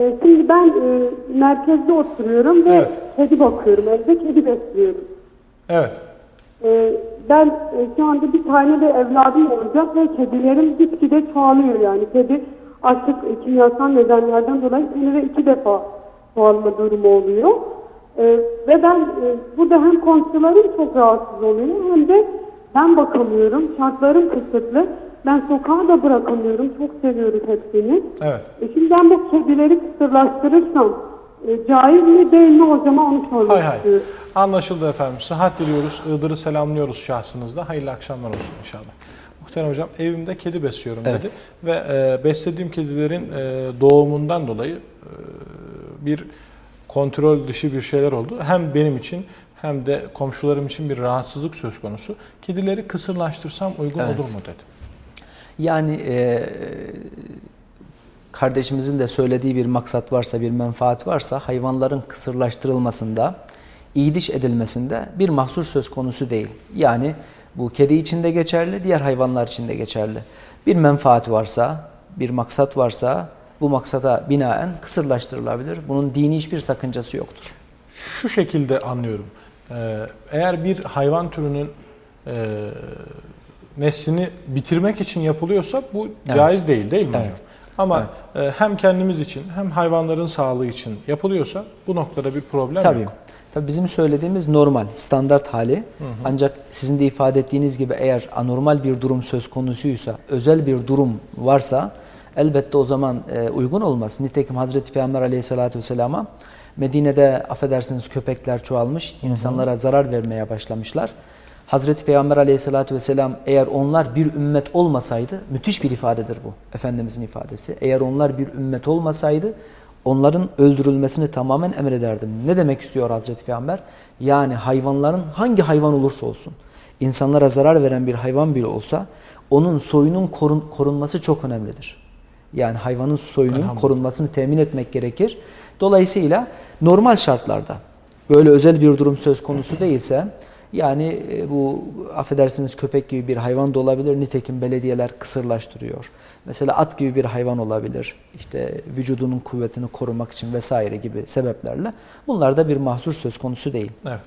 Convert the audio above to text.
E, Şimdi ben e, merkezde oturuyorum ve Evet. kedi bakıyorum. Evde kedi besliyorum. Evet. E, ben e, şu anda bir tane de evladım olacak ve kedilerim gitgide çoğalıyor yani. Kedi artık e, kimyasal nedenlerden dolayı senede iki defa çoğalma durumu oluyor. E, ve ben e, burada hem komşularım çok rahatsız oluyor hem de ben bakamıyorum. Şartlarım kısıtlı. Ben sokağa da bırakamıyorum. Çok seviyoruz hepsini. Evet. E şimdi ben bu kedileri kısırlaştırırsam e, caiz mi değil mi o zaman onu sormak Hay hay. istiyorum. Anlaşıldı efendim. Sıhhat diliyoruz. Iğdır'ı selamlıyoruz şahsınızda. Hayırlı akşamlar olsun inşallah. Muhterem hocam evimde kedi besliyorum dedi. Evet. Ve e, beslediğim kedilerin e, doğumundan dolayı e, bir kontrol dışı bir şeyler oldu. Hem benim için hem de komşularım için bir rahatsızlık söz konusu. Kedileri kısırlaştırsam uygun Evet. olur mu dedi. Yani e, kardeşimizin de söylediği bir maksat varsa, bir menfaat varsa hayvanların kısırlaştırılmasında, iyiliş edilmesinde bir mahsur söz konusu değil. Yani bu kedi için de geçerli, diğer hayvanlar için de geçerli. Bir menfaat varsa, bir maksat varsa bu maksada binaen kısırlaştırılabilir. Bunun dini hiçbir sakıncası yoktur. Şu şekilde anlıyorum. Eğer bir hayvan türünün neslini bitirmek için yapılıyorsa bu Evet. caiz değil değil mi hocam? Evet. Ama e, hem kendimiz için hem hayvanların sağlığı için yapılıyorsa bu noktada bir problem Tabii. yok. Tabii bizim söylediğimiz normal, standart hali. Ancak sizin de ifade ettiğiniz gibi eğer anormal bir durum söz konusuysa, özel bir durum varsa elbette o zaman e, uygun olmaz. Nitekim Hazreti Peygamber aleyhissalatü vesselama Medine'de affedersiniz köpekler çoğalmış, insanlara zarar vermeye başlamışlar. Hazreti Peygamber aleyhissalatü vesselam eğer onlar bir ümmet olmasaydı, müthiş bir ifadedir bu Efendimizin ifadesi. Eğer onlar bir ümmet olmasaydı onların öldürülmesini tamamen emrederdim. Ne demek istiyor Hazreti Peygamber? Yani hayvanların hangi hayvan olursa olsun, insanlara zarar veren bir hayvan bile olsa onun soyunun korun, korunması çok önemlidir. Yani hayvanın soyunun korunmasını temin etmek gerekir. Dolayısıyla normal şartlarda böyle özel bir durum söz konusu değilse yani e, bu affedersiniz köpek gibi bir hayvan da olabilir. Nitekim belediyeler kısırlaştırıyor. Mesela at gibi bir hayvan olabilir. İşte vücudunun kuvvetini korumak için vesaire gibi sebeplerle. Bunlarda bir mahsur söz konusu değil. Evet.